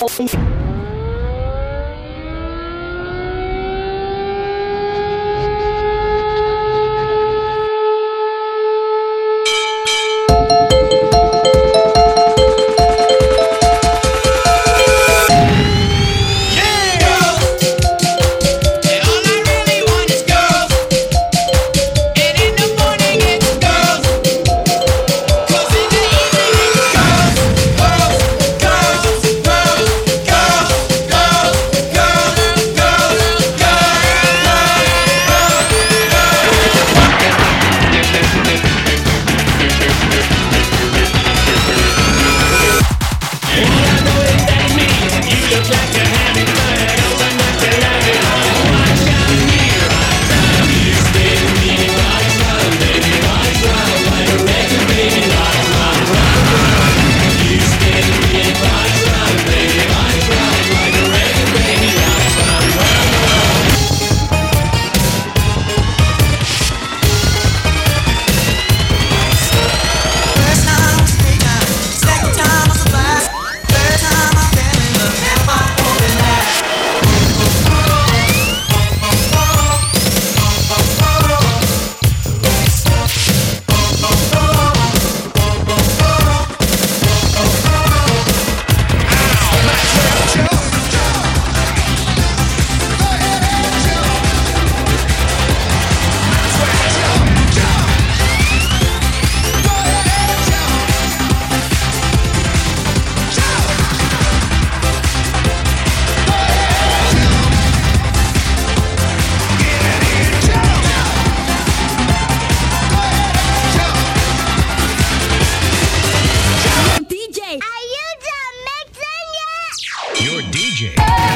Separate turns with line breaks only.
First
Your DJ